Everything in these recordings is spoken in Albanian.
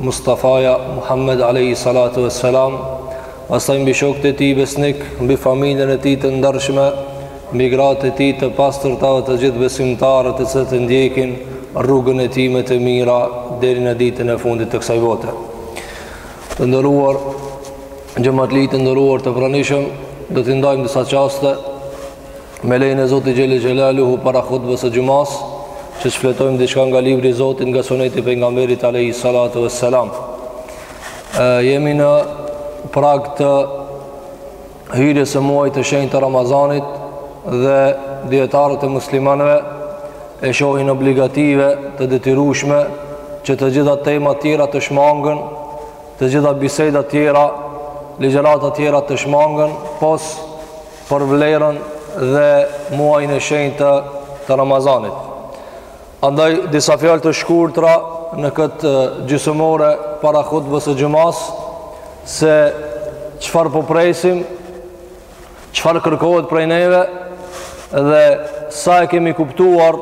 Mustafaja Muhammed alayhi salatu wassalam pastaj mbi shokët e tij besnik mbi familjen e tij të ndershme mbi gratë e tij të pastërta dhe të gjithë besimtarët të cilët e ndjekin rrugën e tij më të mirë deri në ditën e fundit të kësaj bote të nderuar xhematli të nderuar të pranishëm do t'i ndajmë disa çaste Me lejen e Zotit xhelle xhelaluhu para hutbes së xhumasë Që që shfletojmë diçka nga libri i Zotit nga suneti i pejgamberit alayhi salatu wassalam e, Jemi në prag të hyrjes së muajit të shenjtë të Ramazanit Dhe dijetarët e muslimanëve e shohin obligative të detyrushme Që të gjitha tema tjera të shmangen Të gjitha biseda tjera, ligjërata tjera të shmangen Pos për vlerën dhe muajin e shenjtë të, të Ramazanit. Andaj disa fjalë të shkurtra në këtë gjysmore para hutbes së xhumasë se çfarë po presim, çfarë kërkohet prej neve dhe sa e kemi kuptuar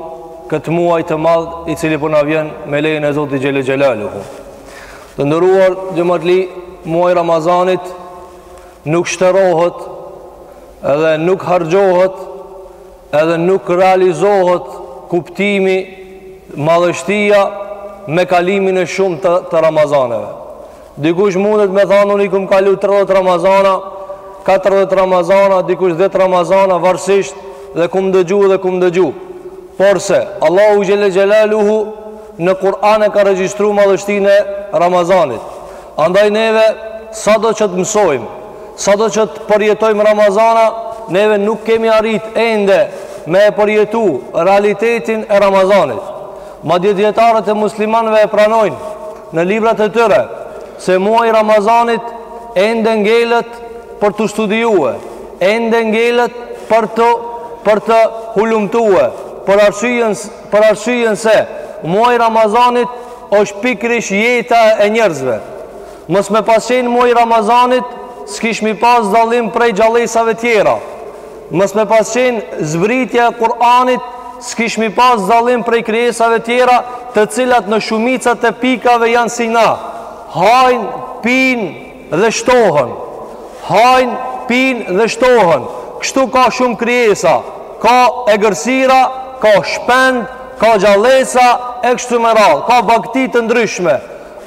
këtë muaj të madh i cili po na vjen me lejen e Zotit xhelle xhelaluhu. Të nderuar xhematli, muaji i Ramazanit Nuk shterohet edhe nuk harxhohet edhe nuk realizohet kuptimi madhështia me kalimin e shumë të, të Ramazaneve. Dikush mundet me thanë, unë i kam kalu 30 Ramazana, 40 Ramazana, dikush 10 Ramazana, varësisht dhe kam dëgju dhe kam dëgju. Porse, Allahu xhelle xhelaluhu në Kur'an e ka regjistru madhështinë e Ramazanit. Andaj neve sado që të mësojmë, sado që të përjetojmë Ramazana, neve nuk kemi arrit ende me e përjetu realitetin e Ramazanit. Madje dijetarët e muslimanëve e pranojnë në librat e tyre se muaji i Ramazanit ende ngelet për t'u studiue, ende ngelet për të për të hulumtue, për arsyen për arsyen se muaji i Ramazanit është pikërisht jeta e njerëzve. Mos me pas qenë muaji i Ramazanit, s'kishmi pas dallim prej gjallesave tjera. Mos me pas qenë zbritja e Kur'anit, s'kishmi pas dallim prej krijesave tjera, të cilat në shumicat e pikave janë si na, hajnë, pinë dhe shtohen. Hajnë, pinë dhe shtohen. Kështu ka shumë krijesa, ka egërsira, ka shpendë, ka gjallesa e kështu me radhë, ka bagëti të ndryshme.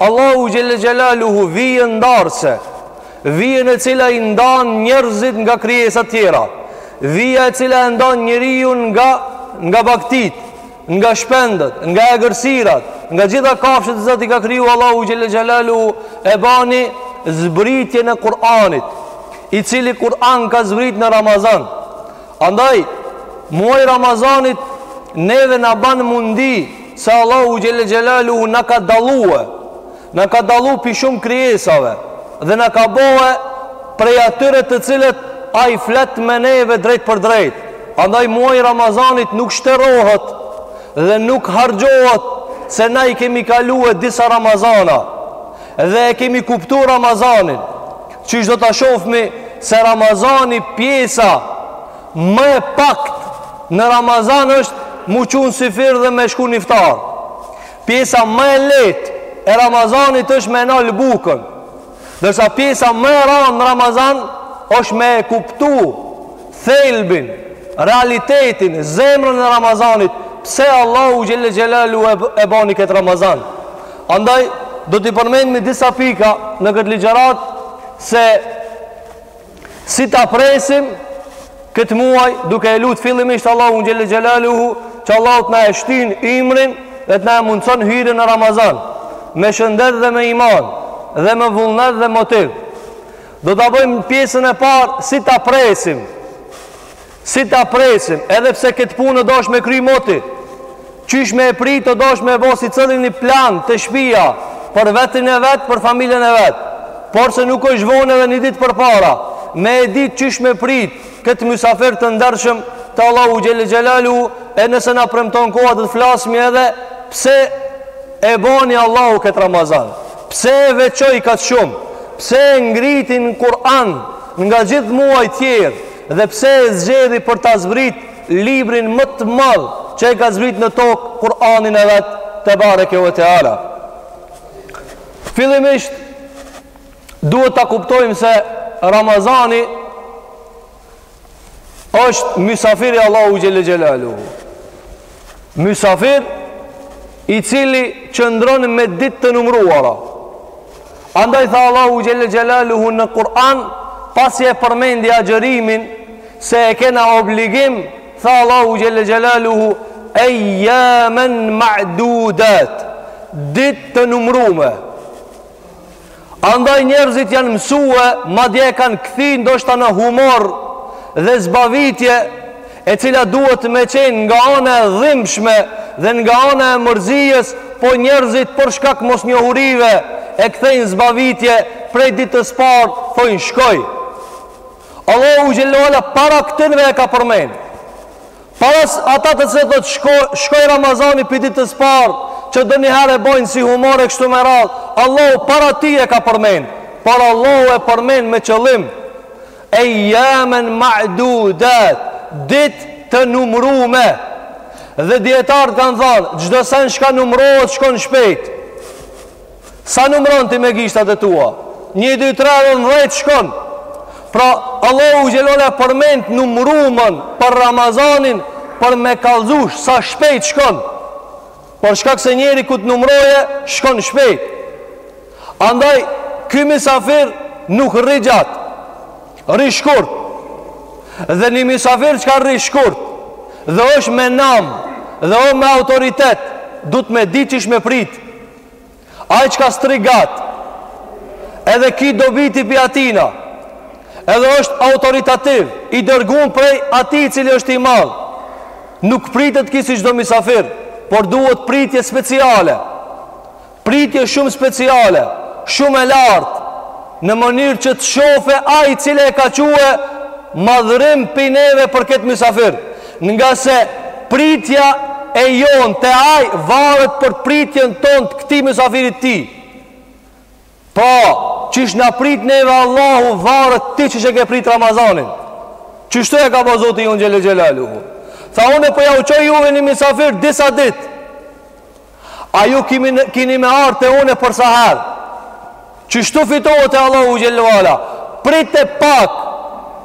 Allahu xhelle xhelaluhu vijën ndarëse. Vijë e cila i ndan njerëzit nga krijesat tjera. Vija e cila e ndan njeriu nga nga bagtitë, nga shpendët, nga egërsirat, nga gjitha kafshët që Zoti ka kriju Allahu xhelle xhelaluhu e bani zbritjen e Kur'anit, i cili Kur'an ka zbrit në Ramazan. Andaj, muaji Ramazanit neve na ban mundësi se Allahu xhelle xhelaluhu na ka dallue Na ka dallu pi shumë krijesave dhe na ka boe prej atyre të cilët Ai flet me neve drejtpërdrejt. Andaj muaji Ramazanit nuk shterohet dhe nuk harxhohet se na i kemi kalue disa Ramazana dhe e kemi kuptu Ramazanin. Qysh do ta shofmi se Ramazani pjesa më e pakt në Ramazan është m'u çu në syfyr dhe me shku n'iftar. Pjesa më e lehtë e Ramazanit është me e nal bukën. Ndërsa pjesa më e randë në Ramazan është me e kuptu thelbin, realitetin, zemrën e Ramazanit, pse Allahu xhelle xhelaluhu e bani këtë Ramazan. Andaj do t'i përmendmi disa pika në këtë ligjëratë se Si ta presim këtë muaj duke e lutë fillimisht Allahun xhelle xhelaluhu që Allahu të na e shtyn ymrin dhe të na e mundëson hyrjen në Ramazan me shëndet dhe me iman dhe me vullnet dhe motiv. Do ta bëjmë pjesën e parë si ta presim. Si ta presim, edhe pse këtë punë u dash me kry moti, qysh me e prit, u dash me e bo secili një plan te shpia për veten e vet, për familjen e vet, por se nuk është vonë edhe një ditë përpara, me e ditë qysh me prit këtë mysafir të ndershëm të Allahut xhelle xhelaluhu, e nëse na premton koha do të flasmi edhe, pse e bani Allahu këtë Ramazan, pse e veçoi kaq shumë, pse e ngriti n'Kur'an nga gjithë muajt tjerë, Dhe pse e zgjedhi për ta zbrit librin më të madh që e ka zbrit në tokë, Kur'anin e vet, tebareke ve teala. Fillimisht duhet ta kuptojmë se Ramazani është mysafir i Allahut xhelle xhelaluhu. mysafir i cili qëndron me ditë të numëruara. Andaj tha Allahu xhelle xhelaluhu në Kur'an, pasi e përmendi agjërimin se e kena obligim, tha Allahu xhelle xhelaluhu ejjamen ma'dudat. Ditë të numrume. Andaj njerëzit janë mësue, madje e kanë kthy ndoshta në humor dhe zbavitje e cila duhet me qenë nga ana e dhimshme dhe nga ana e mërzisë, po njerëzit për shkak mosnjohurive e kthejnë n'zbavitje prej ditës parë, thojnë shkoi. Allahu xhelle ue ala para këtynve e ka përmend. Para se ata të cilët thotë shko, shkoi Ramazani pi ditës s'parë, që do njëherë e bojnë si humor e kështu me radhë, Allahu para tij e ka përmend, por Allahu e përmend me qëllim, ejjamen ma'dudat, ditë të numrume, dhe dijetarët kanë thanë, çdo sen çka numrohet shkon shpejt, Sa numëron ti me gishtat e tua? 1 2 3 dhe 10 shkon. Pra Allahu xhelle ue ala përmend numrume për Ramazanin për me kallzu sa shpejt shkon. Për shkak se njeri kur t'i numëroje shkon shpejt. Andaj ky misafir nuk rri gjat. Rri shkurt. Dhe një misafir çka rri shkurt dhe është me nam dhe është me autoritet, duhet me dit qysh me prit. Ai çka s'rri gat, edhe ki dobi ti pi atina, edhe është autoritativ, i dërgum prej atij i cili është i madh, nuk pritet ky si çdo misafir, por duhet pritje speciale, pritje shumë speciale, shumë e lartë, në mënyrë që të shofe ai i cili e ka çu madhërim pi neve për këtë misafir. Ngase pritja jonë te ai varet prej pritjes tonë të këtij misafirit të tij. Pra, qysh na prit neve Allahu varet ti qysh e ke prit Ramazanin. Qështu e ka ba Zoti i jonë xhelle xhelaluhu Tha unë po jau çoj juve një misafir disa dit A ju kimi, kini me ardh te une për saherë Qështu fitohet te Allahu xhelle ue ala Prite pak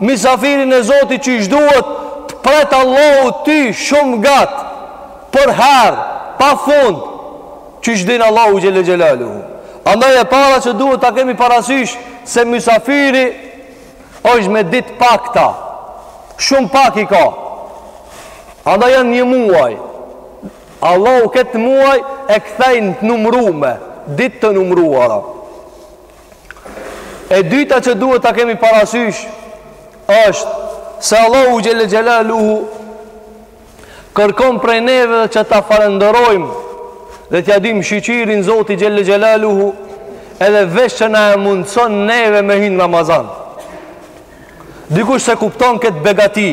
Misafirin e Zotit qysh duhet Të pret Allahu ty shumë gat Përherë Pa fund Qysh din Allahu xhelle xhelaluhu Andaj e para që duhet ta kemi parasysh Se misafiri është me dit t'pakta Shumë pak i ka Andaj janë një muaj Allahu këtë muaj e kthejnë të numrume, ditë të numruara. E dyta që duhet ta kemi parasysh është se Allahu xhelle xhelaluhu kërkon prej neve që ta falënderojmë dhe t'ja dim shyqyrin Zotit xhelle xhelaluhu edhe veç që na e mundson neve me hi n'Ramazan. Dikush se kupton këtë begati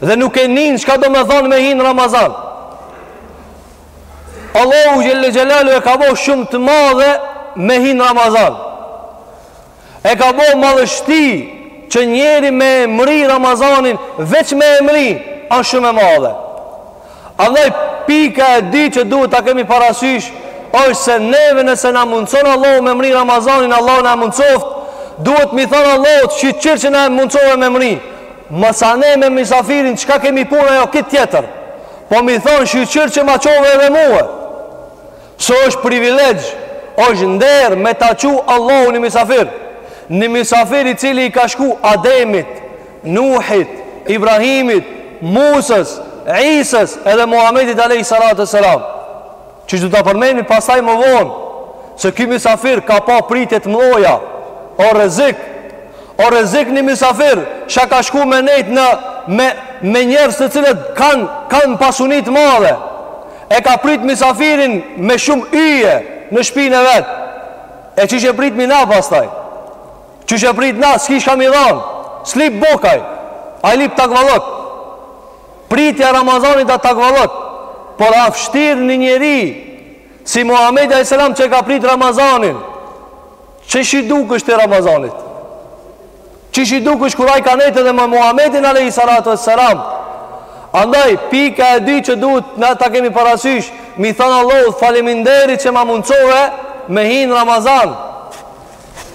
Dhe nuk e nin çka do me thonë me hi n'Ramazan Allahu xhel-le xhelaluhu e ka bo shumë të madhe Me hi n'Ramazan E ka bo madhështi Që njeri me e mri Ramazanin Veç me e mri asht shumë e madhe Andaj pika e dytë që duhet ta kemi parasysh është se neve nëse na mundson Allahu me mri Ramazanin, Allahu na e mundsoft, duhet me i thon Allahut shqyqyr që na e mundsove me mri. Masanej me misafirin çka kemi punë ajo krejt tjetër. Po me i thon shqyqyr që ma çove edhe mua. Se është privilegj, është nder me ta çu Allahu ni misafir. Ni misafir i cili i ka shku Ademit, Nuhit, Ibrahimit, Musës, Isës edhe Muhamedit alejhi salatu ve selam Që do ta përmenmi pasaj më vonë Se ky misafir ka pa pritjet me lloja O rezik O rezik një misafir Sa ka shku me nejt në Me, me njerëz të cilët kanë kan pasuni t'madhe E ka prit misafirin me shumë yje Në shpinë e vet E qysh e pritmi na pasaj Qysh e prit na, s'ki çka me i dhanë, s'lyp bukë ai, ai lyp takvallëk. Pritja Ramazanit a takvallëk, por a vështirë një njeri, si Muhammed A.S. që e ka prit Ramazanin, qysh i dukesh ti Ramazanit? Qysh i dukesh kur ai ka nejtë edhe me Muhammedin A.S. Andaj, pika e dytë që duhet na ta kemi parasysh, me i thënë Allah, faliminderit që ma mundësove me hi n Ramazan.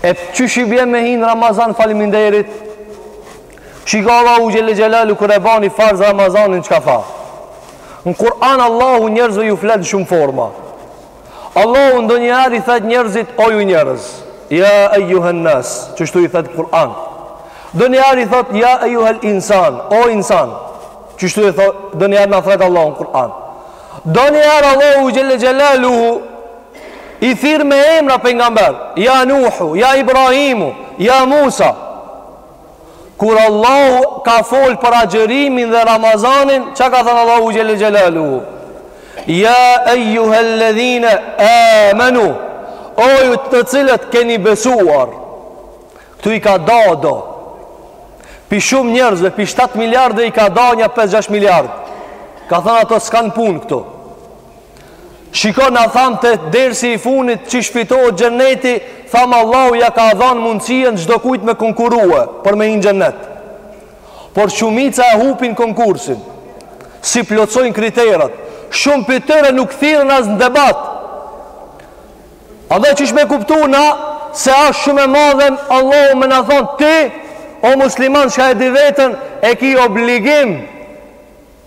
E qysh i bjen me hi n'Ramazan faliminderit? Shiko Allahu xhel-le xhelaluhu kur e bani farz Ramazanin çka tha. Në Kur'an Allahu njerëzve ju flet në shumë forma. Allahu ndonjëherë i thrret njerëzit o ju njerëz. Ja ejjuhen-nas, qështu i thrret n'Kur'an. Ndonjëherë i thrret ja ejjuhel insan, o insan. Qështu i thrret, ndonjëherë na thrret Allahu në Kur'an. Ndonjëherë Allahu xhel-le xhelaluhu I thirr me emra pejgamber, ja Nuhu, ja Ibrahimu, ja Musa. Kur Allahu ka fol për agjërimin dhe Ramazanin, çka ka thënë Allahu xhel-le xhelaluhu? Ja ejjuhel-ledhine amenu. O ju të cilët keni besuar. Këtu i ka da do. Pi shumë njerëzve, pi 7 miliardë i ka da nja 5-6 miliardë. Ka thënë ato s'kanë punë këtu. Shiko na thamë te dersi i funit qysh fitohet xhenneti, thamë Allahu ja ka dhanë mundësinë çdo kujt me konkurue për me hi n'xhennet. Por shumica e hupin konkursin, s'i plotsojnë kriteret, shumë pi tyre nuk thirren as në debat. Edhe qysh me kuptu na se asht shumë e madhe Allahu me na thanë ti, o musliman shka e di veten, e ki obligim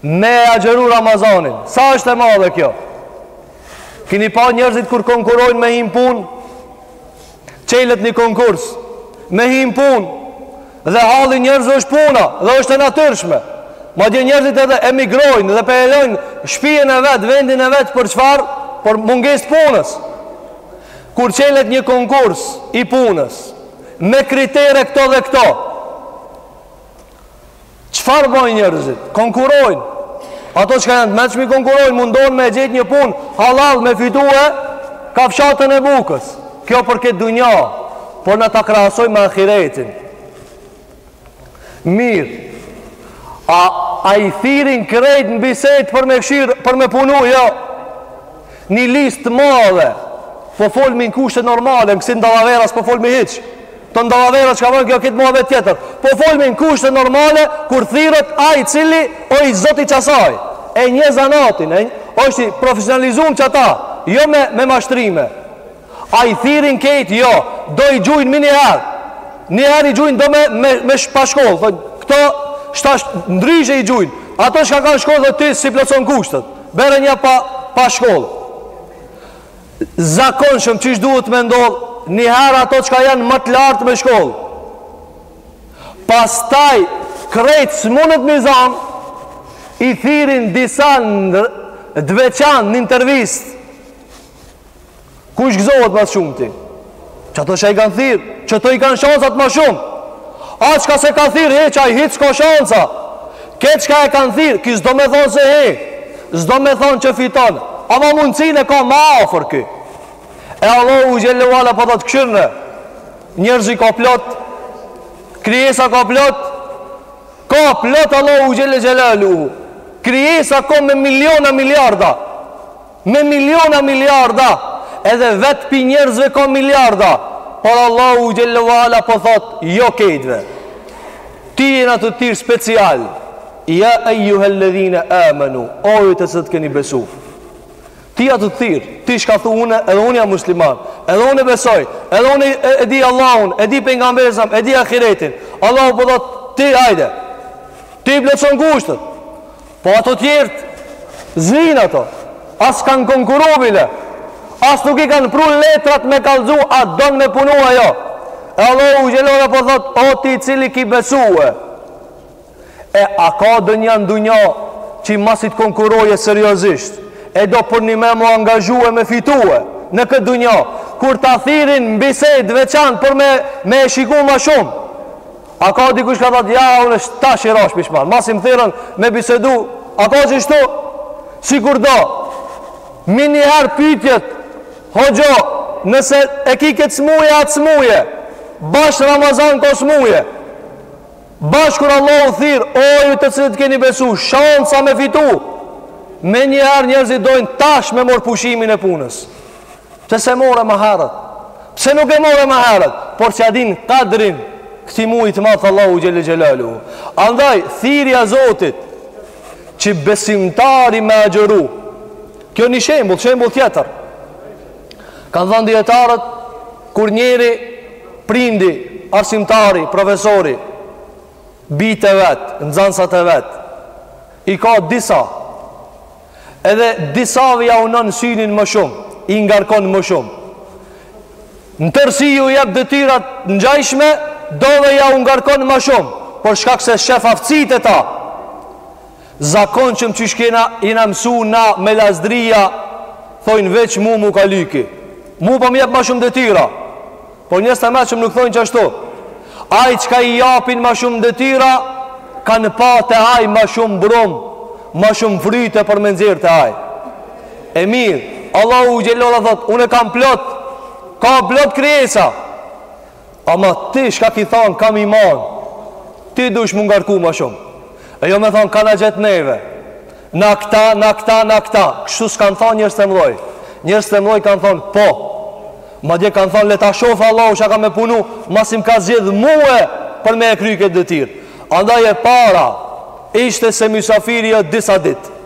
Me agjëru Ramazanin Sa është e madhe kjo Kini pa njerëzit kur konkurojnë me hi n'punë Çelet një konkurs Me hi n'punë Dhe halli i njerëzve është puna Dhe është e natyrshme Madje njerëzit edhe emigrojnë Dhe pe e lojnë shpijen e vet Vendin e vet për çfarë Për mungesë t'punës Kur çelet një konkurs i punës Me kritere këto dhe këto Çfarë bëjnë njerëzit? Konkurojnë. Ato çka janë të meçmi konkurojnë, mundohen me gjet një punë, hallall me fitue kafshatën e bukës. Kjo për këtë dunja, por na ta krahasojmë me ahiretin. Mirë, a, a i thirrin krejt në bisedë për me kqyr, për me punu, jo. Një listë të madhe Po folmi në kushte normale Në kësi dallavera s'po folmi hiç Ato dallavera çka bahen kjo kit muhabet tjetër Po folmi në kushte normale Kur thirret ai i cili O i zoti qasaj E njeh zanatin e njeh, është i profesionalizum qata Jo me, me mashtrime A i thirrin kejt? Jo. Do i gjujnë menjëherë. Njëherë i gjujnë do me, me, me pa shkollë. Dhe këto tash ndryshe i gjujnë. Ato shka kanë shkollë dhe ti s'i plotson kushtet. Bjere nja pa, pa shkollë. Zakonshëm qysh duhet me ndodh. Njëherë ato shka janë ma të lartë me shkollë. Pastaj krejt s'mundet m'i zanë. I thirrin disa të veçantë në intervistë Kush gëzohet ma së shumti? Qato çka i kanë thirrë, qato i kanë shansat ma shumë. Ai çka s'e ka thirrë, he, qai hiç s'ka shansa. Ky çka e kanë thirrë, ky s'do me thonë se he, s'do me thonë që fiton. Ama mundësinë e ka ma afër ky. E Allahu xhel-le ve ala po thot kqyrni. Njerëzi ka plot, krijesa ka plot, ka plot Allahu xhel-le xhelaluhu. Krijesa ka me miliona, miliarda. Me miliona miliarda Edhe vet pi njerëzve ka miliarda Por Allahu xhel-le ve ala po thot Jo kejtve Ty jena tu t'thirrë special Ja ejjuhel-ledhine amenu O ju të cilët keni besu Ty a tu t'thirrë Ti shka thu une edhe unë jam musliman Edhe unë e besoj Edhe unë e, e di Allahun E di pejgamberin alejhi selam E di ahiretin Allahu po thot Ti hajde Ti i plotson kushtet Po ato tjert s'vin ato as kan konkuru bile as nuk i kan pru letrat me kalzu a don me punu a jo e Allahu xhele xhelalu po thot o ti i cili ki besu e e a ka donjan n'dunja që masi t'konkuroje seriozisht e do përnime m'u angazhu e me fitu e në këtë dunja kur ta thirin në bisedë veçan për me, me e shiku ma shumë A ka dikush ka thot ja unë veç tash i rash pishman Masi më thirrën me bisedu A ka qështu Sikur do Minjëherë pytjet Hoxhë Nëse e ki këtë smuje atë smuje Bash Ramazan ka smuje Bash kur Allahu thirr O ju të cilët keni besu Shansa me fitu Menjëherë njerëzit dojnë tash me marr pushimin e punës Pse s'e more ma herët? Pse nuk e more ma herët? Por s'ja din kadrin këtij muji të madh Allahu xhele xhelalu. Andaj, thirja Zotit, që besimtari me agjëru, kjo një shembul, shembul tjetër. Kanë dhanë dijetarët, kur njeri prindi, arsimtari, profesori, bijt e vet, nxansat e vet, i ka disa, edhe disave jau vnon synin ma shumë, i ngarkon ma shumë. Në tërësi ju jep detyra t'ngjajshme, dove jau ngarkon ma shumë, për shkak se shef aftësitë te ta. Zakonshëm qysh kena jena mësu na me lazdria, thonë veç mu mu ka lyki. Mu po më jep ma shumë detyra. Po njerëzt e mençëm nuk thojnë qashtu. Ai çka i japin ma shumë detyra, kanë pa te ai ma shumë brumë, ma shumë fryte për me nxjerr te ai. E mirë, Allahu xhele xhelalu thot, unë kam plot, ka plot krijesa. Ama ti çka ki than kam iman. Ti dush m'u ngarku ma shumë. E jo me than kanë gjet neve. Na këta, na këta, na këta. Kështu s'kanë thanë njerëzt e mdhoj. Njerëzt e mdhoj kanë thanë, po. Madje kanë thanë, le ta shofë Allahu çka ka me punu, masi më ka zgjedhë mue për me e kry këtë detyrë. Andaj e para, ishte se mysafiri o disa ditë.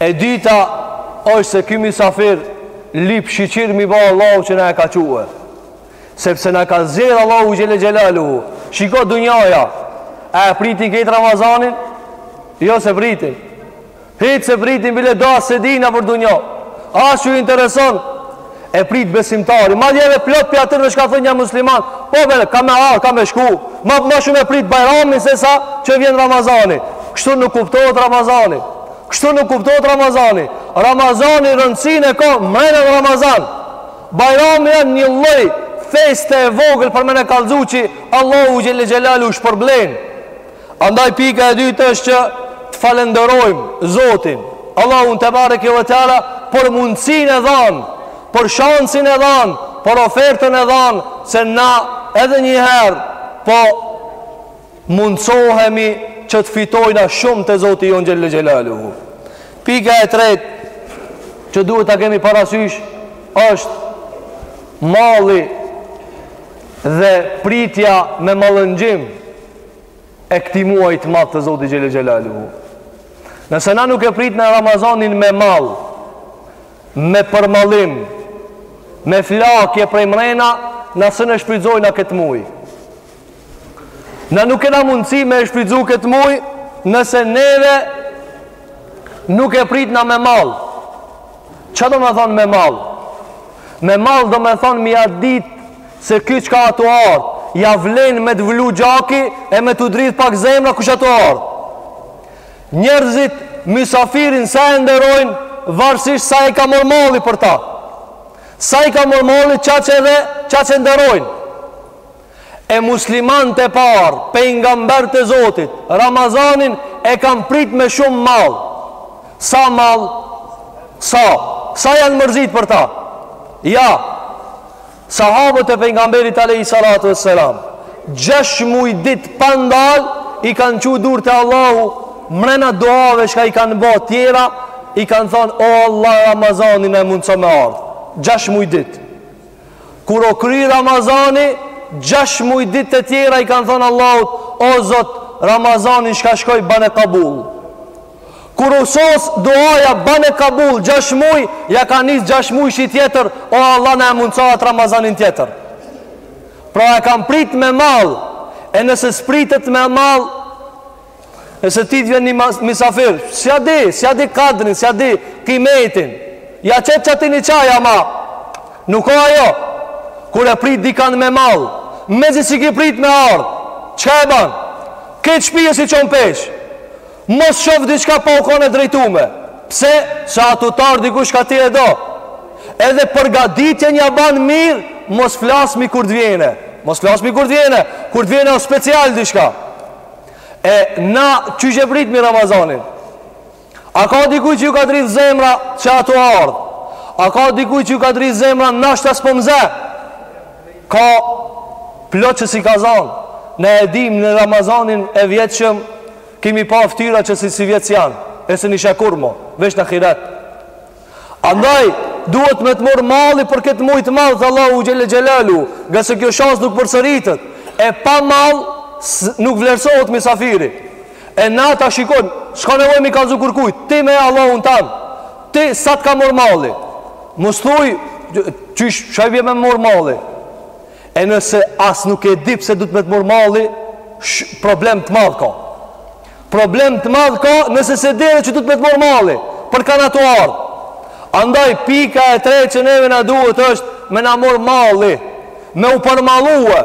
E dyta, është se ky mysafir, lyp shyqyr m'i ba Allahut që na e ka çue. Sepse na ka zgjedh Allahu xhele xhelalu. Shiko dunjaja. A e pritin këtë Ramazanin? Jo s'e pritin. Hiç s'e pritin bile do as s'e dinë për dunja. As që ju intereson e prit besimtari. Madje edhe plot prej atyre çka thojnë jam musliman, po be, ka me ardh, ka me shku. Ma ma shumë e prit Bajramin se sa që vjen Ramazani. Kështu nuk kuptohet Ramazani. Kështu nuk kuptohet Ramazani. Ramazani rëndësinë e ka mrena në Ramazan. Bajrami janë një lloj feste e vogël për me ne kallxu qi Allahu xhelle xhelaluhu shpërblen andaj pika e dytë është që të falenderojmë Zotin Allahun tebareke ve teala për mundësinë e dhanë për shansin e dhanë për ofertën e dhanë se na edhe një herë po Mundësohemi që të fitojna shumë te Zoti jonë xhelle xhelaluhu. Pika e tretë që duhet ta kemi parasysh është malli dhe pritja me mallëngjim e këtij muaj të madh të Zotit xhelle xhelaluhu. Nëse na nuk e pritna Ramazanin me mall, me përmallim, me flakje prej mrena, na s'e shfrytzojna këtë muj. Na nuk kena mundësi me e shfrytzu këtë muj nëse neve nuk e pritna me mall. Ça domethonë me mall? Me mall domethonë me e ditë se kjo çka o tu ardhë, ja vlen me të vlu gjaki e me t'u dridh pak zemra kush o tu ardhë. Njerëzit mysafirin sa e nderojnë, varsisht sa i ka morr malli për ta. Sa i ka morr malli qaq edhe qaq e nderojnë. E muslimanët e parë, pejgamberët e Zotit, Ramazanin e kanë prit me shumë mall. Sa mall? Sa? Sa janë mërzit për ta? Ja. Sahabët e pejgamberit alejhi salatu vesselam, 6 muj ditë pa ndal i kanë çu durt te Allahu, mrena duave çka i kanë bo tjera, i kanë thonë o Allah Ramazanin e mundso me ardh. 6 muj ditë. Kur u kry Ramazani, gjashtë muj ditë të tjera i kanë thënë Allahut, o Zot, Ramazanin shka shkoj bane kabul. Kur u sos duaja bane kabul gjashtë muj, ja ka nis gjashtëmujshi tjetër, o Allah na e mundëso at Ramazanin tjetër. Pra e kanë prit me mall, e nëse s'pritet me mall, E se ti të vjen një misafir s'ja di, s'ja di kadrin, s'ja di kimetin Ja qet qat një çaj ama Nuk o ajo Kur e prit dikan me mall Mezi s'e ki prit me ardh Çka e ban Këtë shpijë si çon peshë Mos shof diçka pa u kon e drejtume Pse Se o tu t'ardh dikush ka ti e do Edhe përgaditjen ja ban mirë Mos flasmi kur të vjen e Mos flasmi kur të vjen e Kur të vjen e o special diçka E na qysh e pritmi Ramazanin? A ka dikuj që ju ka dridh zemra që o tu ardhë? A ka dikuj që ju ka dridh zemra nashta s'po m'ze? Po ka plot që s'i ka zanë. Na e dim në Ramazanin e vjetshëm, kemi pa ftyra që si, sivjet s'janë. E s'un i sheh kurr mo, veç n'ahiret. Andaj, duhet me të mor malli për këtë muj të madh, te Allahu xhelle xhelalu, ngase kjo shansë nuk përsëritet, e pa mall nuk vlerësohet misafiri, e na ta shikojmë, s'ka nevoj me i kallzu kërkujt, ti me Allahun tan, ti sa të ka mor malli, mos thuj, qysh, shaj vje me mor malli, e nëse as nuk e di pse duhet me të mor malli, sh, problem të madh ka. Problem të madh ka nëse s'e di edhe që duhet me të marrë malli, për kan a tu ardhë. Andaj pika e tretë që neve na duhet është me na marrë malli, me u përmallue.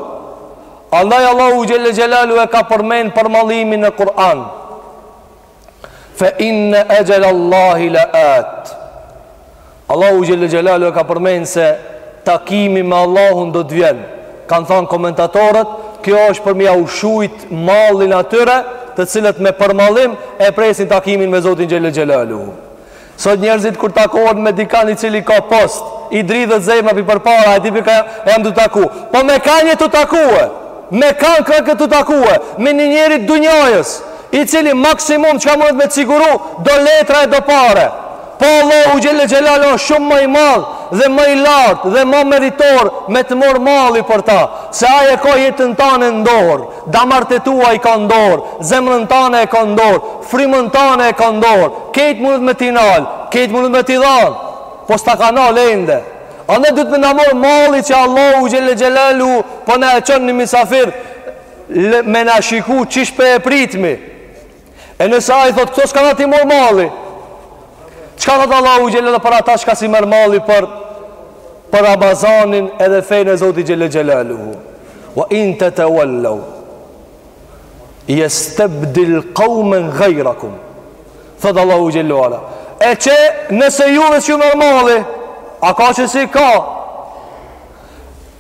Andaj Allahu xhelle xhelalu e ka përmend përmallimin në Kur'an. Fa inna ajal Allahi la'at. Allahu xhelle xhelalu e ka përmend se takimi me Allahun do të vjen. Kan thënë komentatorët, kjo është për m'ja ushujt mallin atyre, të cilët me përmallim e presin takimin me Zotin xhelle xhelalu. Sot njerëzit kur takohen me dikan i cili ka post, i dridhet zemra pi përpara, e di ti kan jam tu taku. Po me kan je tu takue, me kan ke tu takue, me një njeri t'dynjajës, i cili maksimum çka mundet me të siguru, do letra e do pare. Po Allahu xhelle xhelalu është shumë ma i madh dhe ma i lartë dhe ma meritor me të mor malli për ta, se ai e ka jetën tane në dorë, damarët e tua i ka në dorë, zemrën tane e ka në dorë, frymën tane e ka në dorë, krejt mundet me t'i nal, krejt mundet me t'i dhan, po s'ta ka nal ende. Andaj duhet me na mor malli që Allahu xhelle xhelalu po na e çon ni misafir me na shiku qysh pe e pritmi. E nëse ai thotë këto s'ka t'i mor malli. Çka thotë Allahu xhelal për ata çka s'i merr malli për për Ramazanin edhe fenë e Zotit xhelal xhelaluhu. Wa in tatawallaw yastabdil qauman ghayrakum. Thotë Allahu xhelal ala. E qe nëse juve s'ju merr malli, a ka që s'i ka?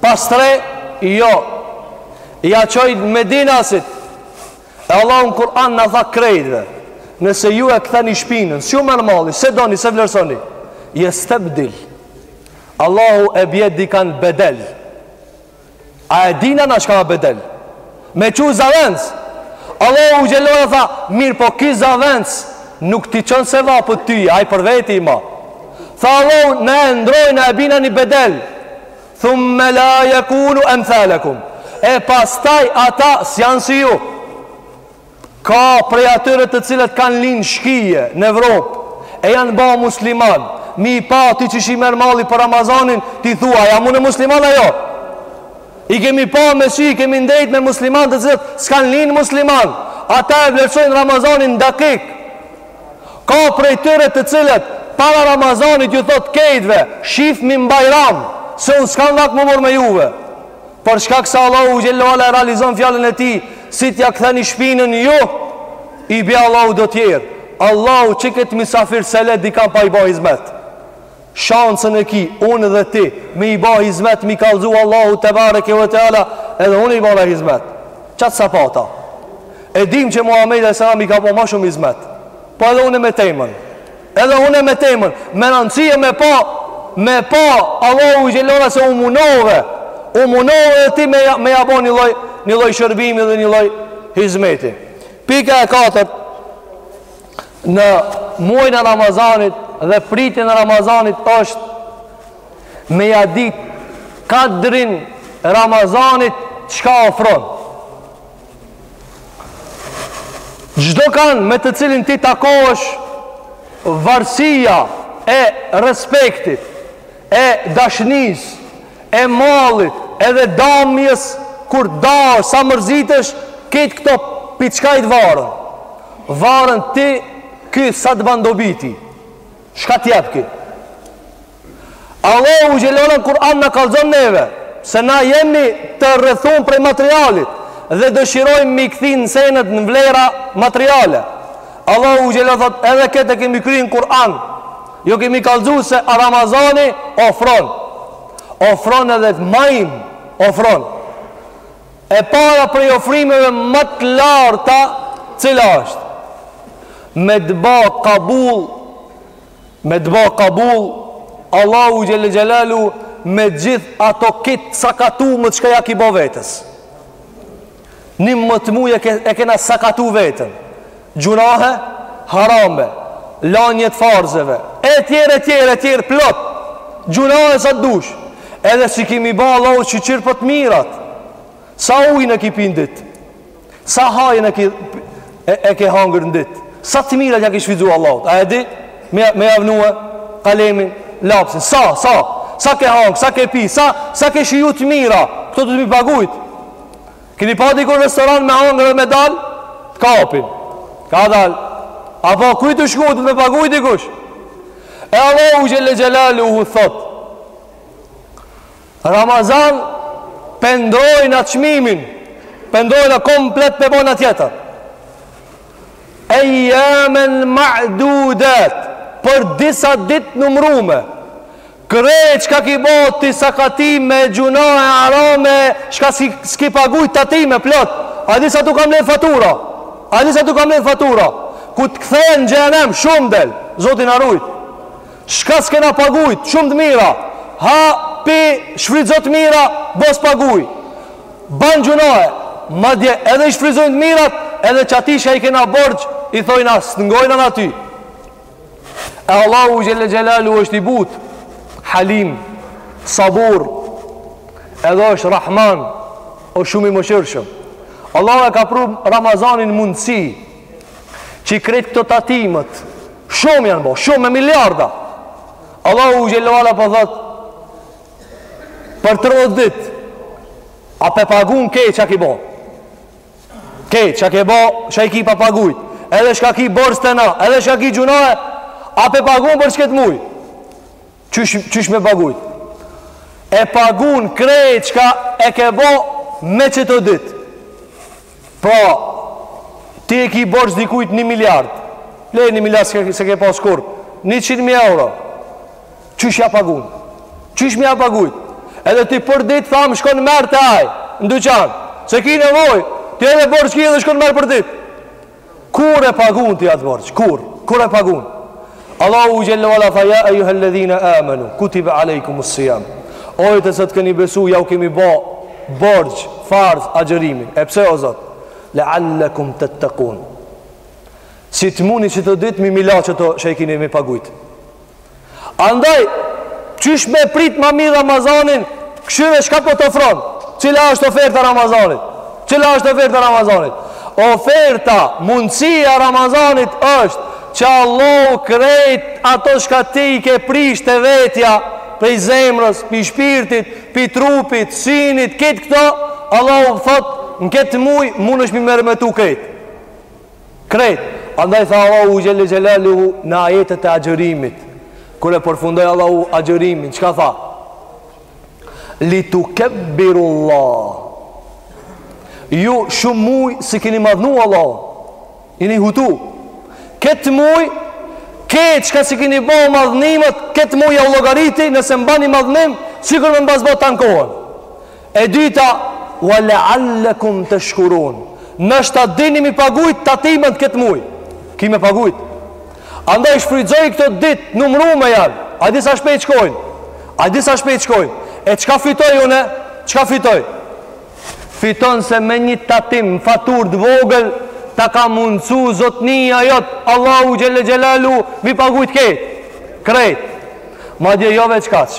Pas teje, jo. Ja çoj medinasit. E Allahu në Kur'an na tha krejtve. Nëse ju e ktheni shpinën, s'ju merr malli, s'e doni, s'e vlerësoni. Jestebdil. Allahu e bjen dikan bedel. A e dina na çka a bedel? Me çu zavendës. Allahu xhelal tha, mirëpo ki zavendës, nuk t'i çon sevap për ty, ai për veti i ma. Tha Allahu, na e ndrrojna, e bina një bedel. Thumme la jekunu emthalekum E pastaj ata s'janë si ju Ka prej atyre të cilët kanë linë shkije në Evropë E janë ba musliman Me i pa ti qysh i merr malli për Ramazanin Ti thua, jam unë musliman a jo I kemi pa me sy, i kemi ndejt me musliman të cilët S'kanë linë musliman Ata e vlerësojnë Ramazanin dakik Ka prej tyre të cilët para Ramazanit ju thotë kejtëve, shifemi në Bajram, se unë s'kam vakt m'u marrë me juve. Për shkak se Allahu xhelle ve ala e realizon fjalën e tij, si t'ja ktheni shpinën ju, i bie Allahu do tjerë. Allahu që këtë misafir s'e le dikan pa i ba hizmet. Shansën e ki unë dhe ti me i ba hizmet me i kallxu Allahut tebareke ve teala edhe unë i bana hizmet. Qaq sa pata. E dimë që Muhamedi alejhi selam i ka bo ma shumë hizmet. Po edhe unë me temen. Edhe unë me temen, me rëndësi e me pa, me pa Allahu xhelle ve ala se u munove. U munove dhe ti me ja, me ja bo një lloj një lloj shërbimi dhe një lloj hizmeti. Pika e katërt, në muajin e Ramazanit dhe pritjen e Ramazanit është me ja ditë kadrin Ramazanit çka ofron çdokan me të cilin ti takohesh varsia e respektit e dashnisë, e mallit, edhe damjes kur dahesh sa mërzitesh kejt këto pi çkahit varen varen ti ky sa të ban dobi ti çka të jep ky Allahu xhelle ve ala në Kur'an na kallxon neve se na jemi të rrethun prej materialit dhe dëshirojmë m'i kthy senet në vlera materiale Allahu xhelle ve ala thotë edhe këtë e kemi kry në Kur'an Ju kemi kallxu se Ramazani ofron. Ofron edhe të majm, ofron. E para prej ofrimeve ma të larta, cila është? Me të ba kabul, me të ba kabul Allahu xhelle xhelaluhu me gjithë ato kit sakatime çka ja ki bo vetes. Njëmdhetë muj e kena sakatu veten Gjunahe harame Lanje t'farzeve E tjerë e tjerë e tjerë plot Gjunahe sa të dush Edhe s'i kimi ba Allahut shyqyr për të mirat Sa ujin e ki pi n'ditë Sa hajen e ki e, e ke hangër në ditë Sa të mira ja ki shfrytëzu Allahut A e di me, me ja vnue Kalemin lapsin Sa, sa, sa ke hangë, sa ke pi Sa, sa ke shiju të mira Këto do të m'i pagujt Kini pa dikun n'restoran me hangër dhe me dal Të kapin Kadal A po kuj të shku të me paguj dikush E Allahu xhelle xhelaluhu thotë Ramazan Po e ndrrojna çmimin Po e ndrrojna komplet po e bojna tjetër Ejjamen ma'dudat Për disa ditë t'numrume Krejt çka ki bo ti sakatime e gjunahe harame çka si s'ki pagujt tatime plot a di sa t'u kan mledh fatura a di sa t'u kan mledh fatura ku të kthejnë në xhenem shumë del Zoti na rujt çka s'kena pagujt shumë të mira ha pi shfrytzo t'mira bo s'paguj ban gjunahe madje edhe i shfrytzojnë të mirat edhe qati shka i kena borxh i thojna s'të ngojna në aty E Allahu Xhel-le Xhelaluhu është i butë Halim Sabur Edhe është Rahman O shumë i mëshirshëm Allahu e ka pru Ramazanin mundësi Që i krejt këto tatimet Shumë janë bo, shumë me miliarda Allahu Xhel-le ve Ala po thot Për tridhet dit A pe pagun krejt ça ki bo Krejt ça ke bo, ça i ki pa pagujt Edhe shka ki borxh te na Edhe shka ki gjunahe A pe pagun për çket muj Qysh, qysh me pagujt E pagun krejt çka e ke bo Me qeto dit Pra Ti e ki borxh dikujt një miliard Le një miliard se, s'e ke pas kurr Njëqind mijë euro Qysh ja pagun? Qysh me ja pagujt? Edhe ti përditë thamë shkon merr te aj, në dyqan. Se ki nevoj, ti edhe borxh ki edhe shkon merr përditë. Kur e pagun ti atë borxh? Kur? Kur e pagun? Allahu xhel-le ve ala tha, ja ejjuhel-ledhine amenu, kutibe alejkumus-sijam. O ju të cilët keni besu, jau kemi bo borxh, farz, agjërimin. E pse o zot? Leal-lekum tettekun. Si të muni qeto ditë, me m'i la qeto shka i kini me pagujt. Andaj, qysh me prit ma mirë Ramazanin, kshyre shka po të ofron? Cila është oferta e Ramazanit? Cila është oferta e Ramazanit? Oferta, mundësia Ramazanit është që Allahu krejt ato shka ti i ke prish te vetja, prej zemrës, pi shpirtit, pi trupit, sinit, krejt këto, Allahu thot, në këtë muj, mundesh m'i meremetu krejt. Krejt, andaj tha Allahu Xhel-le Xhelaluhu në ajetet e agjërimit, kur e përfundoj Allahu agjërimin, çka tha? Litukebbirullah, ju shumë muj s'e kini madhnu Allahun, jeni hutu, këtë muj, krejt çka s'i kini bo madhnimet, këtë muj jau llogariti, nëse m'bani madhnim, sikur me m'pas bo tan kohën. E dyta, Wa la'allakum tashkurun, Nashta dini mi pagujt tatimët këtë muj. Ki me i pagujt. Andaj shfrytëzoji këto ditë, numrume janë. A di sa shpejt shkojnë? A di sa shpejt shkojnë? E çka fitoj unë? Çka fitoj? Fiton se me një tatim faturë të vogël ta ka mundësu zotnia jot, Allahu xhelle xhelalu, me i pagujt krejt, krejt. Madje jo veç kaq.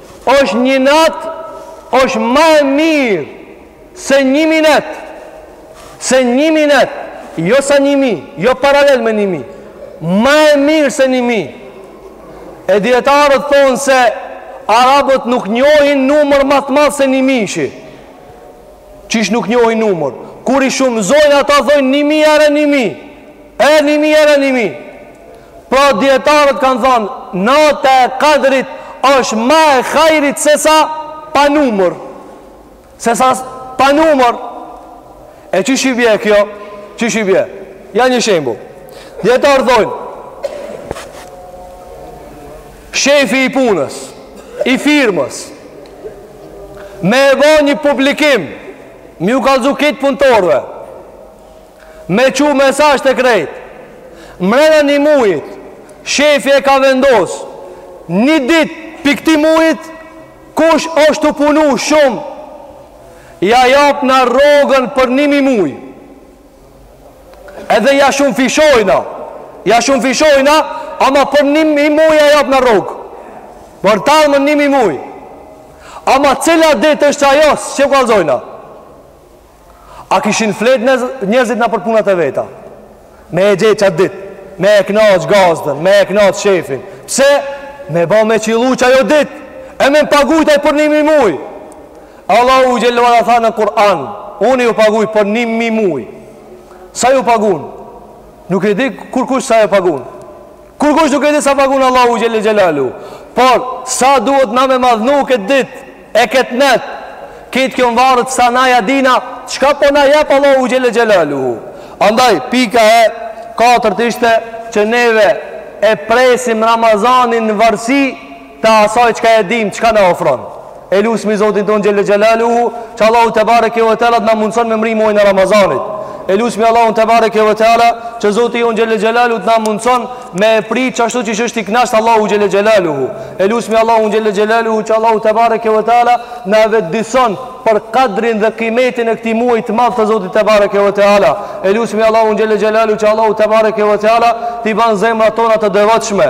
Është një nat është ma e mirë se një mi net se një mi net jo sa një mi jo paralel me një mi ma e mirë se një mi e dijetarët thonë se arabët nuk njohin numër ma të madh se njëmishi qysh nuk njohin numër kur i shumëzojnë ata thojnë një mi here një mi e një mi here një mi Pra dijetarët kanë thonë nata e kadrit është ma e hajrit se sa pa numër se sa pa numër e qysh i bje kjo qysh i bje ja një shembull dijetarë thojnë shefi i punës i firmës me e bo një publikim mi u kallzu krejt punëtorve Me çu mesazh te krejt. Mrena një mujit, shefi e ka vendos, një dit pi këtij mujit, kush është tu punu shumë, ja japna rrogën për një mi muj. Edhe ja shumëfishojna, ja shumëfishojna, ama për një mi muj ja japna rrogë. Për tamam një mi muj. Ama cila dit është ajo, s'ju kallzojna. A kishin flet njerëzit nëpër punat e veta? Me e gjetë qatë dit, me e knaqë gazdën, me e knaqë shefin. Pse? Me ba me qillu qajo dit, e me m'pagujt ai për një mi muj. Allahu xhelle ve ala tha në Kur'an, unë ju paguj për një mi muj. Sa ju pagun? Nuk e di kurkush sa ju pagun. Kurkush nuk e di sa pagun Allahu xhelle xhelaluhu Por sa duhet na me madhnu këtë dit E këtë natë Këtë kjo mvaret sa na ja dina Çka po na jep Allahu xhelle xhelaluhu Andaj pika e Katërt ishte që neve E presim Ramazanin në varësi Të asaj çka e dim, çka na ofron. E lusmi Zotin tonë xhelle xhelaluhu, që Allahu tebareke ve teala të na mundson me mri muajin e Ramazanit. E lusmi Allahun tebareke ve teala, që Zoti jonë xhelle xhelaluhu të na mundson me e prit qashtu qysh është i knaqt Allahu xhelle xhelaluhu. E lusmi Allahun xhelle xhelaluhu, që Allahu tebareke ve teala na vetëdison për kadrin dhe kimetin e këtij muaji të madh të Zotit tebareke ve teala. E lusmi Allahun xhelle xhelaluhu, që Allahu tebareke ve teala t'i ban zemrat tona të devotshme.